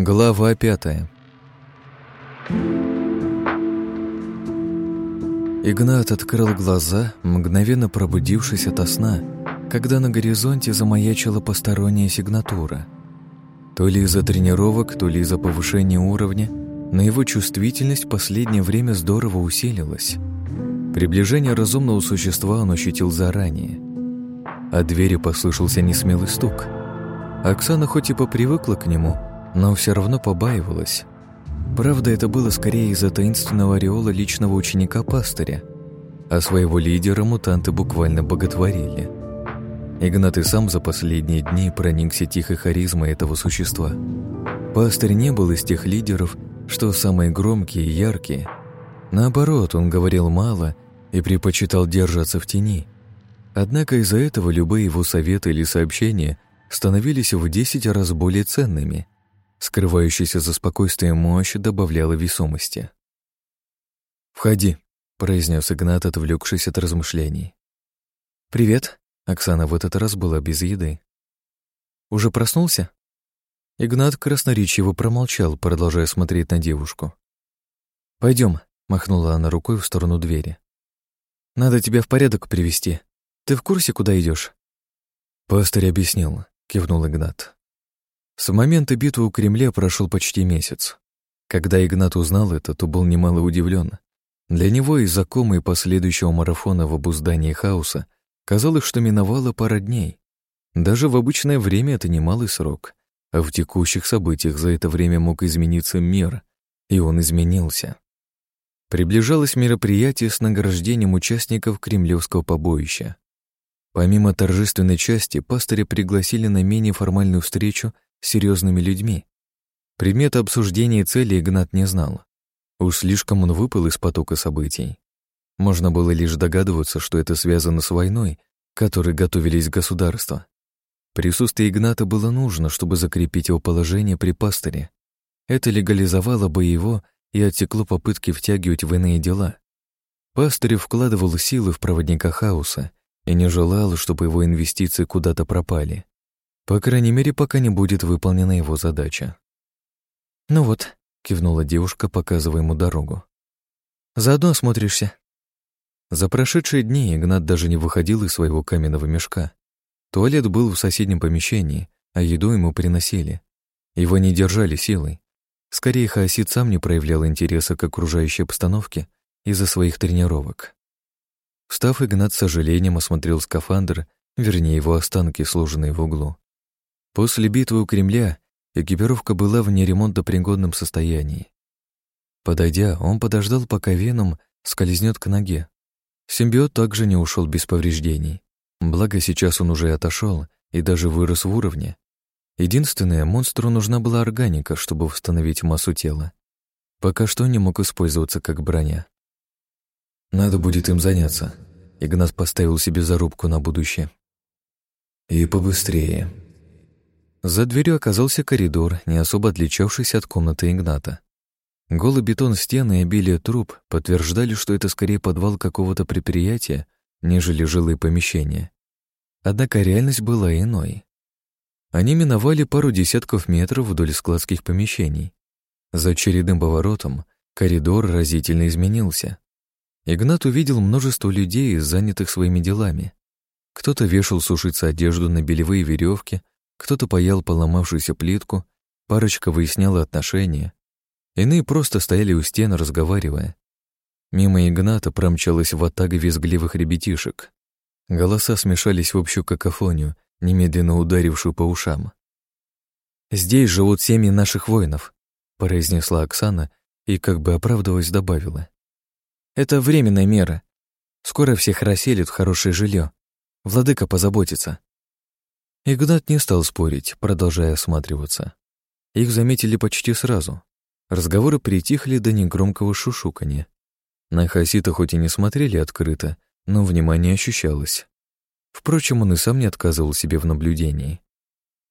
Глава пятая Игнат открыл глаза, мгновенно пробудившись ото сна, когда на горизонте замаячила посторонняя сигнатура. То ли из-за тренировок, то ли из-за повышения уровня, но его чувствительность в последнее время здорово усилилась. Приближение разумного существа он ощутил заранее. От двери послышался несмелый стук. Оксана хоть и попривыкла к нему, но все равно побаивалась. Правда, это было скорее из-за таинственного ореола личного ученика-пастыря, а своего лидера мутанты буквально боготворили. Игнат и сам за последние дни проникся тихой харизмой этого существа. Пастырь не был из тех лидеров, что самые громкие и яркие. Наоборот, он говорил мало и предпочитал держаться в тени. Однако из-за этого любые его советы или сообщения становились в десять раз более ценными. Скрывающаяся за спокойствием мощь добавляла весомости. «Входи», — произнес Игнат, отвлекшись от размышлений. «Привет», — Оксана в этот раз была без еды. «Уже проснулся?» Игнат красноречиво промолчал, продолжая смотреть на девушку. Пойдем, махнула она рукой в сторону двери. «Надо тебя в порядок привести. Ты в курсе, куда идешь? «Пастырь объяснил», — кивнул Игнат. С момента битвы у Кремля прошел почти месяц. Когда Игнат узнал это, то был немало удивлен. Для него из-за комы и последующего марафона в обуздании хаоса казалось, что миновало пара дней. Даже в обычное время это немалый срок. А в текущих событиях за это время мог измениться мир, и он изменился. Приближалось мероприятие с награждением участников кремлевского побоища. Помимо торжественной части, пастыря пригласили на менее формальную встречу серьезными людьми. Предмета обсуждения цели Игнат не знал. Уж слишком он выпал из потока событий. Можно было лишь догадываться, что это связано с войной, которой готовились государства. Присутствие Игната было нужно, чтобы закрепить его положение при пастыре. Это легализовало бы его и отсекло попытки втягивать в иные дела. Пастырь вкладывал силы в проводника хаоса и не желал, чтобы его инвестиции куда-то пропали. По крайней мере, пока не будет выполнена его задача. «Ну вот», — кивнула девушка, показывая ему дорогу. «Заодно осмотришься». За прошедшие дни Игнат даже не выходил из своего каменного мешка. Туалет был в соседнем помещении, а еду ему приносили. Его не держали силой. Скорее, Хаосид сам не проявлял интереса к окружающей обстановке из-за своих тренировок. Встав, Игнат с сожалением осмотрел скафандр, вернее, его останки, сложенные в углу. После битвы у Кремля экипировка была в неремонтопригодном состоянии. Подойдя, он подождал, пока Веном скользнет к ноге. Симбиот также не ушел без повреждений. Благо, сейчас он уже отошел и даже вырос в уровне. Единственное, монстру нужна была органика, чтобы восстановить массу тела. Пока что не мог использоваться как броня. Надо будет им заняться. Игнат поставил себе зарубку на будущее. И побыстрее. За дверью оказался коридор, не особо отличавшийся от комнаты Игната. Голый бетон стены и обилие труб подтверждали, что это скорее подвал какого-то предприятия, нежели жилые помещения. Однако реальность была иной. Они миновали пару десятков метров вдоль складских помещений. За очередным поворотом коридор разительно изменился. Игнат увидел множество людей, занятых своими делами. Кто-то вешал сушиться одежду на белевые веревки, кто-то паял поломавшуюся плитку, парочка выясняла отношения. Иные просто стояли у стен, разговаривая. Мимо Игната промчалась ватага визгливых ребятишек. Голоса смешались в общую какофонию, немедленно ударившую по ушам. «Здесь живут семьи наших воинов», — произнесла Оксана и, как бы оправдываясь, добавила. «Это временная мера. Скоро всех расселят в хорошее жилье. Владыка позаботится». Игнат не стал спорить, продолжая осматриваться. Их заметили почти сразу. Разговоры притихли до негромкого шушуканья. На Хасита хоть и не смотрели открыто, но внимание ощущалось. Впрочем, он и сам не отказывал себе в наблюдении.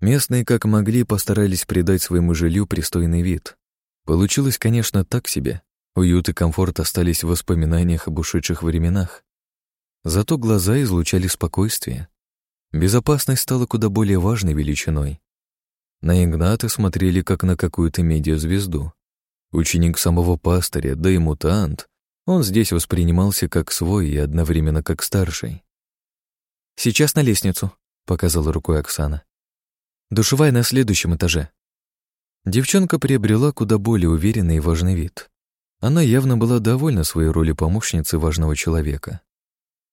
Местные, как могли, постарались придать своему жилью пристойный вид. Получилось, конечно, так себе. Уют и комфорт остались в воспоминаниях об ушедших временах. Зато глаза излучали спокойствие. Безопасность стала куда более важной величиной. На Игната смотрели как на какую-то медиазвезду. Ученик самого пастыря, да и мутант, он здесь воспринимался как свой и одновременно как старший. «Сейчас на лестницу», — показала рукой Оксана. «Душевая на следующем этаже». Девчонка приобрела куда более уверенный и важный вид. Она явно была довольна своей роли помощницы важного человека.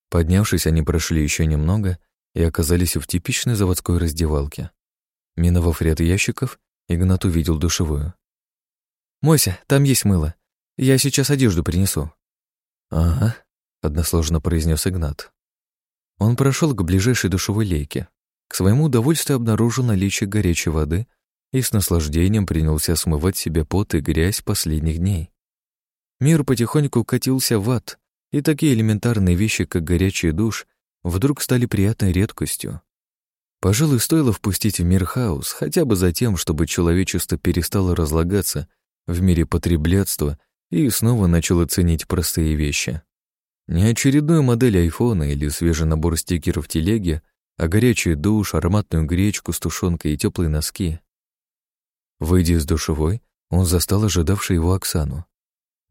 Поднявшись, они прошли еще немного и оказались в типичной заводской раздевалке. Миновав ряд ящиков, Игнат увидел душевую. «Мойся, там есть мыло. Я сейчас одежду принесу». «Ага», — односложно произнес Игнат. Он прошел к ближайшей душевой лейке. К своему удовольствию обнаружил наличие горячей воды и с наслаждением принялся смывать себе пот и грязь последних дней. Мир потихоньку катился в ад, и такие элементарные вещи, как горячий душ, вдруг стали приятной редкостью. Пожалуй, стоило впустить в мир хаос, хотя бы за тем, чтобы человечество перестало разлагаться в мире потреблятства и снова начало ценить простые вещи. Не очередную модель айфона или свежий набор стикеров телеги, а горячий душ, ароматную гречку с тушенкой и теплые носки. Выйдя из душевой, он застал ожидавшую его Оксану.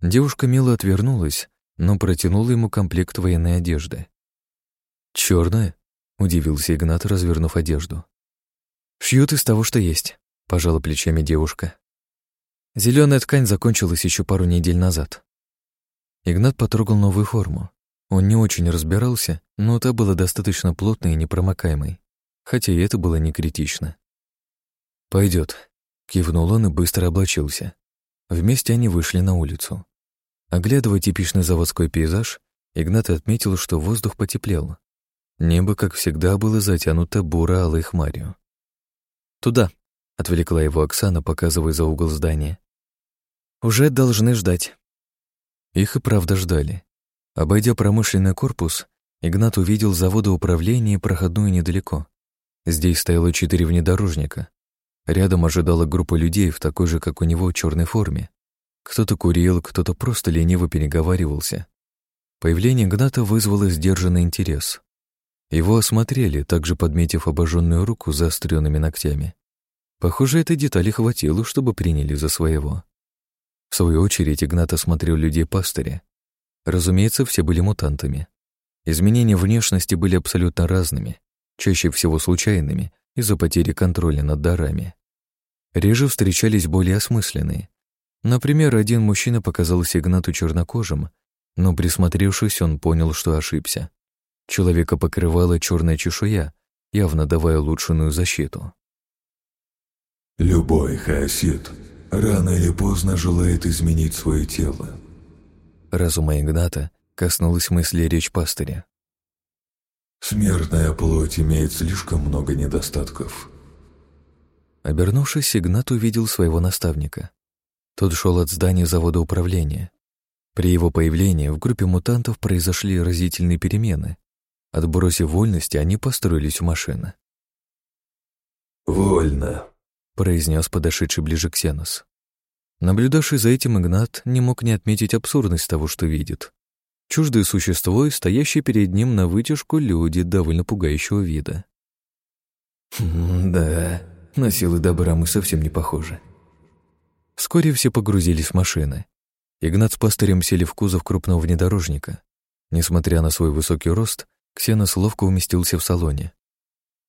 Девушка мило отвернулась, но протянула ему комплект военной одежды. Черная? удивился Игнат, развернув одежду. «Шьют из того, что есть», — пожала плечами девушка. Зеленая ткань закончилась еще пару недель назад. Игнат потрогал новую форму. Он не очень разбирался, но та была достаточно плотной и непромокаемой, хотя и это было не критично. Пойдет, кивнул он и быстро облачился. Вместе они вышли на улицу. Оглядывая типичный заводской пейзаж, Игнат отметил, что воздух потеплел. Небо, как всегда, было затянуто буро-алой хмарью. «Туда», — отвлекла его Оксана, показывая за угол здания. «Уже должны ждать». Их и правда ждали. Обойдя промышленный корпус, Игнат увидел заводы управления проходную недалеко. Здесь стояло четыре внедорожника. Рядом ожидала группа людей в такой же, как у него, черной форме. Кто-то курил, кто-то просто лениво переговаривался. Появление Игната вызвало сдержанный интерес. Его осмотрели, также подметив обожженную руку заостренными ногтями. Похоже, этой детали хватило, чтобы приняли за своего. В свою очередь Игнат осмотрел людей пастыря. Разумеется, все были мутантами. Изменения внешности были абсолютно разными, чаще всего случайными, из-за потери контроля над дарами. Реже встречались более осмысленные. Например, один мужчина показался Игнату чернокожим, но, присмотревшись, он понял, что ошибся. Человека покрывала черная чешуя, явно давая улучшенную защиту. «Любой хаосит рано или поздно желает изменить свое тело. Разума Игната коснулась мысли речь пастыря. Смертная плоть имеет слишком много недостатков. Обернувшись, Игнат увидел своего наставника. Тот шел от здания завода управления. При его появлении в группе мутантов произошли разительные перемены. Отбросив вольности, они построились у машины. «Вольно», произнес подошедший ближе Ксенос. Наблюдавший за этим Игнат не мог не отметить абсурдность того, что видит. Чуждое существо и стоящие перед ним на вытяжку люди довольно пугающего вида. «Да, на силы добра мы совсем не похожи». Вскоре все погрузились в машины. Игнат с пастырем сели в кузов крупного внедорожника. Несмотря на свой высокий рост, Ксенос ловко уместился в салоне.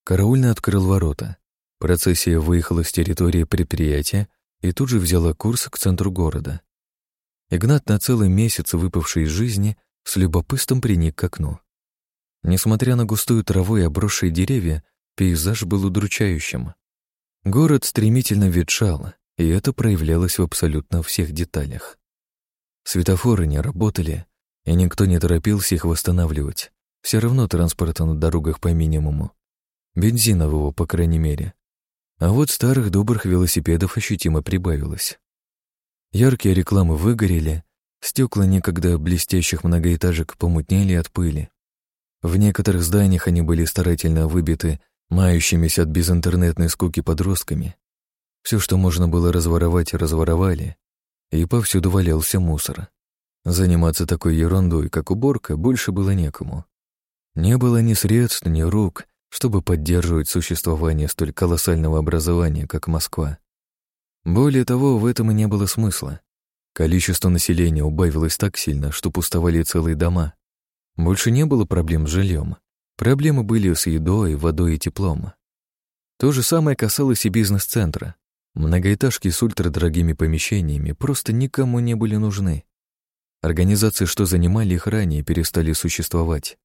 Караульный открыл ворота. Процессия выехала с территории предприятия и тут же взяла курс к центру города. Игнат на целый месяц, выпавший из жизни, с любопытством приник к окну. Несмотря на густую траву и обросшие деревья, пейзаж был удручающим. Город стремительно ветшал, и это проявлялось в абсолютно всех деталях. Светофоры не работали, и никто не торопился их восстанавливать. Все равно транспорта на дорогах по минимуму. Бензинового, по крайней мере. А вот старых добрых велосипедов ощутимо прибавилось. Яркие рекламы выгорели, стекла некогда блестящих многоэтажек помутнели от пыли. В некоторых зданиях они были старательно выбиты мающимися от безинтернетной скуки подростками. Все, что можно было разворовать, разворовали, и повсюду валялся мусор. Заниматься такой ерундой, как уборка, больше было некому. Не было ни средств, ни рук, чтобы поддерживать существование столь колоссального образования, как Москва. Более того, в этом и не было смысла. Количество населения убавилось так сильно, что пустовали целые дома. Больше не было проблем с жильем. Проблемы были с едой, водой и теплом. То же самое касалось и бизнес-центра. Многоэтажки с ультрадорогими помещениями просто никому не были нужны. Организации, что занимали их ранее, перестали существовать.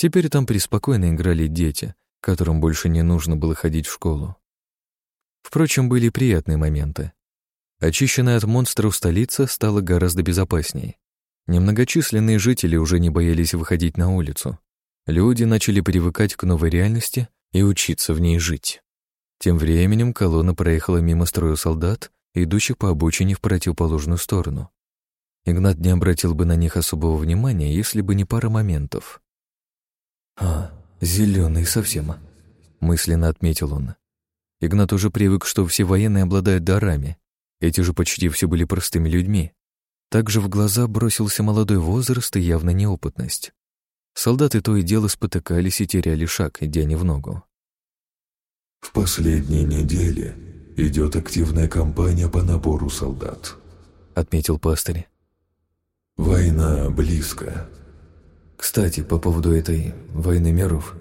Теперь там преспокойно играли дети, которым больше не нужно было ходить в школу. Впрочем, были приятные моменты. Очищенная от монстров столица стала гораздо безопаснее. Немногочисленные жители уже не боялись выходить на улицу. Люди начали привыкать к новой реальности и учиться в ней жить. Тем временем колонна проехала мимо строя солдат, идущих по обочине в противоположную сторону. Игнат не обратил бы на них особого внимания, если бы не пара моментов. «А, зеленый совсем», — мысленно отметил он. Игнат уже привык, что все военные обладают дарами. Эти же почти все были простыми людьми. Также в глаза бросился молодой возраст и явно неопытность. Солдаты то и дело спотыкались и теряли шаг, идя не в ногу. В последние недели идет активная кампания по набору солдат, отметил пастырь. Война близко. Кстати, по поводу этой войны миров,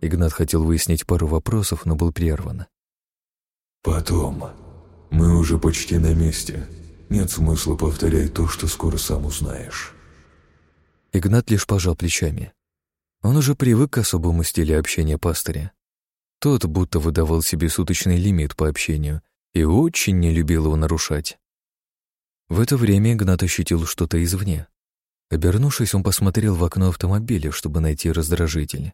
Игнат хотел выяснить пару вопросов, но был прерван. Потом. Мы уже почти на месте. Нет смысла повторять то, что скоро сам узнаешь. Игнат лишь пожал плечами. Он уже привык к особому стилю общения пастыря. Тот будто выдавал себе суточный лимит по общению и очень не любил его нарушать. В это время Игнат ощутил что-то извне. Обернувшись, он посмотрел в окно автомобиля, чтобы найти раздражитель.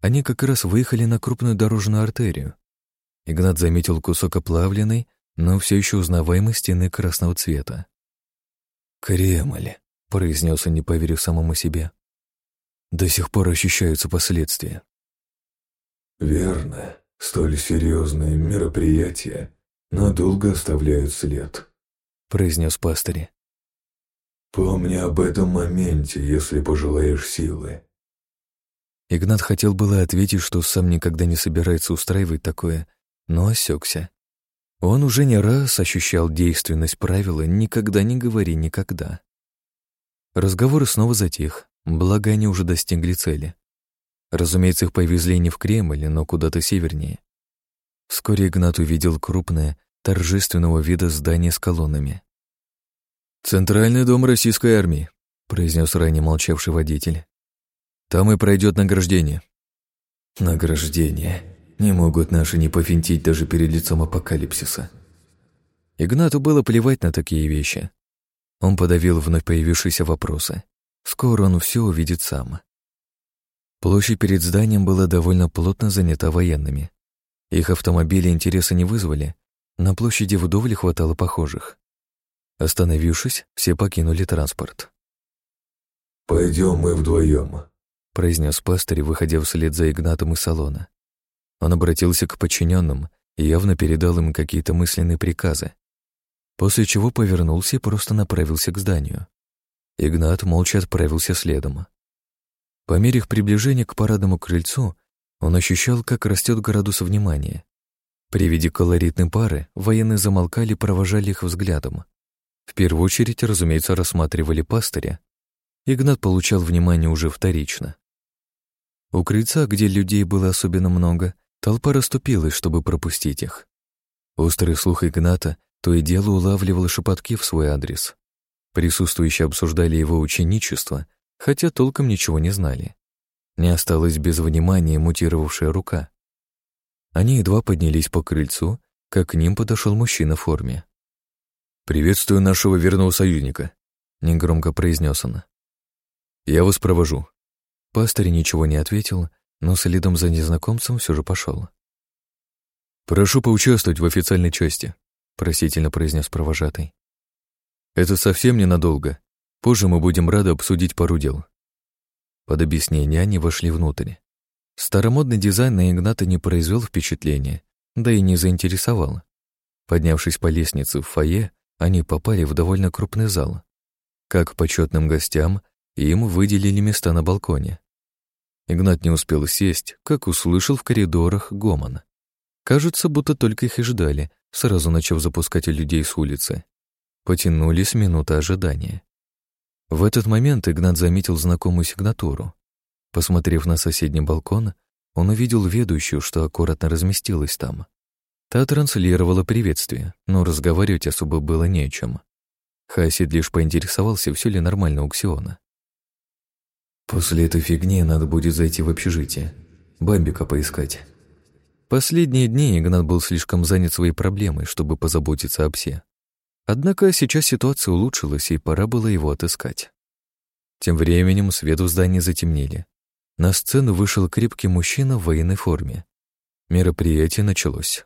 Они как раз выехали на крупную дорожную артерию. Игнат заметил кусок оплавленной, но все еще узнаваемой стены красного цвета. «Кремль», — произнес он, не поверив самому себе. «До сих пор ощущаются последствия». «Верно. Столь серьезные мероприятия надолго оставляют след», — произнес пастырь. «Помни об этом моменте, если пожелаешь силы». Игнат хотел было ответить, что сам никогда не собирается устраивать такое, но осекся. Он уже не раз ощущал действенность правила «никогда не говори никогда». Разговор снова затих, благо они уже достигли цели. Разумеется, их повезли не в Кремль, но куда-то севернее. Вскоре Игнат увидел крупное, торжественного вида здание с колоннами. «Центральный дом российской армии», — произнес ранее молчавший водитель. «Там и пройдет награждение». «Награждение. Не могут наши не пофинтить даже перед лицом апокалипсиса». Игнату было плевать на такие вещи. Он подавил вновь появившиеся вопросы. Скоро он все увидит сам. Площадь перед зданием была довольно плотно занята военными. Их автомобили интереса не вызвали, на площади вдоволь хватало похожих. Остановившись, все покинули транспорт. «Пойдем мы вдвоем», — произнес пастырь, выходя вслед за Игнатом из салона. Он обратился к подчиненным и явно передал им какие-то мысленные приказы после чего повернулся и просто направился к зданию. Игнат молча отправился следом. По мере их приближения к парадному крыльцу он ощущал, как растет градус внимания. При виде колоритной пары военные замолкали и провожали их взглядом. В первую очередь, разумеется, рассматривали пастыря. Игнат получал внимание уже вторично. У крыльца, где людей было особенно много, толпа расступилась, чтобы пропустить их. Острый слух Игната то и дело улавливал шепотки в свой адрес. Присутствующие обсуждали его ученичество, хотя толком ничего не знали. Не осталось без внимания мутировавшая рука. Они едва поднялись по крыльцу, как к ним подошел мужчина в форме. «Приветствую нашего верного союзника», — негромко произнес он. «Я вас провожу». Пастырь ничего не ответил, но следом за незнакомцем все же пошел. «Прошу поучаствовать в официальной части», просительно произнес провожатый. Это совсем ненадолго. Позже мы будем рады обсудить пару дел. Под объяснение они вошли внутрь. Старомодный дизайн на Игната не произвел впечатления, да и не заинтересовал. Поднявшись по лестнице в фойе, они попали в довольно крупный зал. Как почетным гостям, им выделили места на балконе. Игнат не успел сесть, как услышал в коридорах гомон. Кажется, будто только их и ждали, сразу начав запускать людей с улицы. Потянулись минуты ожидания. В этот момент Игнат заметил знакомую сигнатуру. Посмотрев на соседний балкон, он увидел ведущую, что аккуратно разместилась там. Та транслировала приветствие, но разговаривать особо было не о чем. Хасид лишь поинтересовался, все ли нормально у Ксиона. «После этой фигни надо будет зайти в общежитие. Бамбика поискать». Последние дни Игнат был слишком занят своей проблемой, чтобы позаботиться о псе. Однако сейчас ситуация улучшилась, и пора было его отыскать. Тем временем свет в здании затемнели. На сцену вышел крепкий мужчина в военной форме. Мероприятие началось.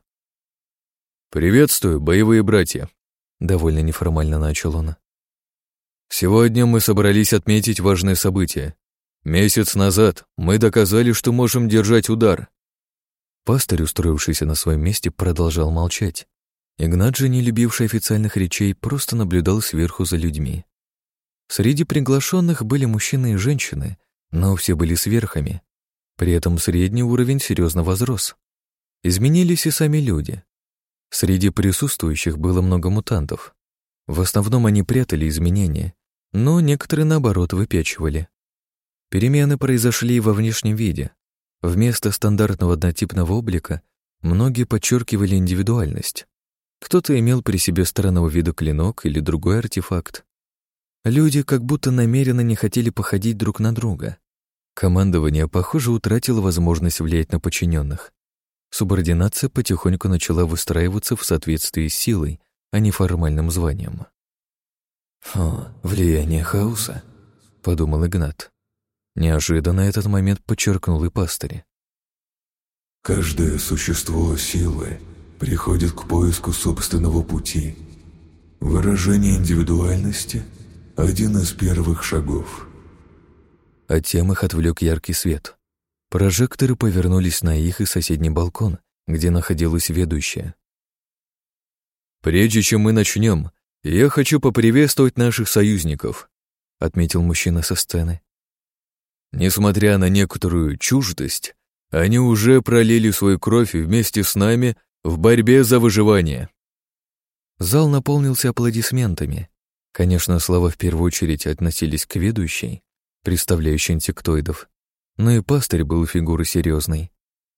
«Приветствую, боевые братья!» Довольно неформально начал он. «Сегодня мы собрались отметить важное событие. Месяц назад мы доказали, что можем держать удар». Пастырь, устроившийся на своем месте, продолжал молчать. Игнат же, не любивший официальных речей, просто наблюдал сверху за людьми. Среди приглашенных были мужчины и женщины, но все были сверхами. При этом средний уровень серьезно возрос. Изменились и сами люди. Среди присутствующих было много мутантов. В основном они прятали изменения, но некоторые, наоборот, выпячивали. Перемены произошли и во внешнем виде. Вместо стандартного однотипного облика многие подчеркивали индивидуальность. Кто-то имел при себе странного вида клинок или другой артефакт. Люди как будто намеренно не хотели походить друг на друга. Командование, похоже, утратило возможность влиять на подчиненных. Субординация потихоньку начала выстраиваться в соответствии с силой, а не формальным званием. «О, влияние хаоса», — подумал Игнат. Неожиданно этот момент подчеркнул и пастырь. «Каждое существо силы приходит к поиску собственного пути. Выражение индивидуальности — один из первых шагов». От тем их отвлек яркий свет. Прожекторы повернулись на их и соседний балкон, где находилась ведущая. «Прежде чем мы начнем, я хочу поприветствовать наших союзников», отметил мужчина со сцены. «Несмотря на некоторую чуждость, они уже пролили свою кровь вместе с нами в борьбе за выживание». Зал наполнился аплодисментами. Конечно, слова в первую очередь относились к ведущей, представляющей инсектоидов, но и пастырь был фигурой серьезной.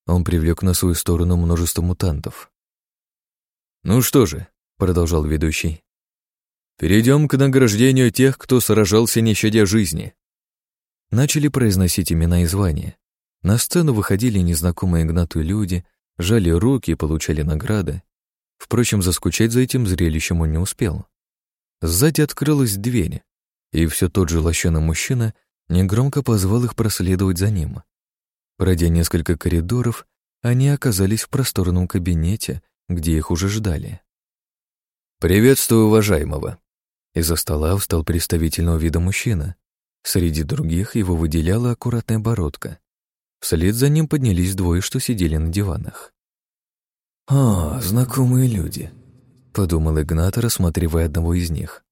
Он привлек на свою сторону множество мутантов. «Ну что же», — продолжал ведущий, «перейдем к награждению тех, кто сражался, не щадя жизни». Начали произносить имена и звания. На сцену выходили незнакомые Игнату люди, жали руки и получали награды. Впрочем, заскучать за этим зрелищем он не успел. Сзади открылась дверь, и все тот же лощеный мужчина негромко позвал их проследовать за ним. Пройдя несколько коридоров, они оказались в просторном кабинете, где их уже ждали. «Приветствую уважаемого!» Из-за стола встал представительного вида мужчина. Среди других его выделяла аккуратная бородка. Вслед за ним поднялись двое, что сидели на диванах. «А, знакомые люди», — подумал Игнат, рассматривая одного из них.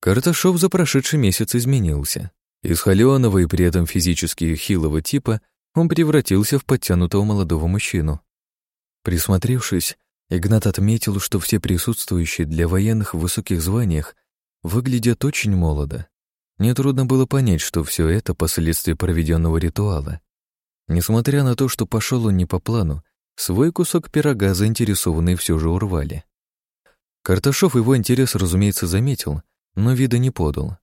Карташов за прошедший месяц изменился. Из холеного и при этом физически хилого типа он превратился в подтянутого молодого мужчину. Присмотревшись, Игнат отметил, что все присутствующие для военных в высоких званиях выглядят очень молодо. Нетрудно было понять, что все это последствия проведенного ритуала. Несмотря на то, что пошел он не по плану, свой кусок пирога заинтересованные все же урвали. Карташов его интерес, разумеется, заметил, но вида не подал.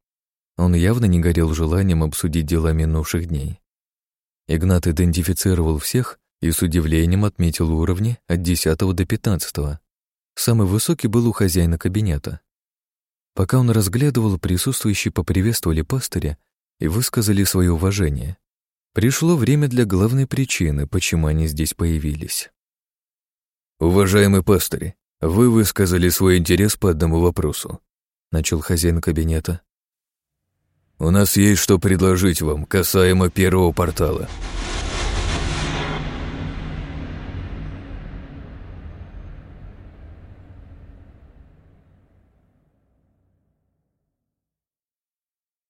Он явно не горел желанием обсудить дела минувших дней. Игнат идентифицировал всех и с удивлением отметил уровни от 10 до 15. Самый высокий был у хозяина кабинета. Пока он разглядывал, присутствующие поприветствовали пастыря и высказали свое уважение. Пришло время для главной причины, почему они здесь появились. «Уважаемый пастырь, вы высказали свой интерес по одному вопросу», начал хозяин кабинета. У нас есть что предложить вам касаемо первого портала.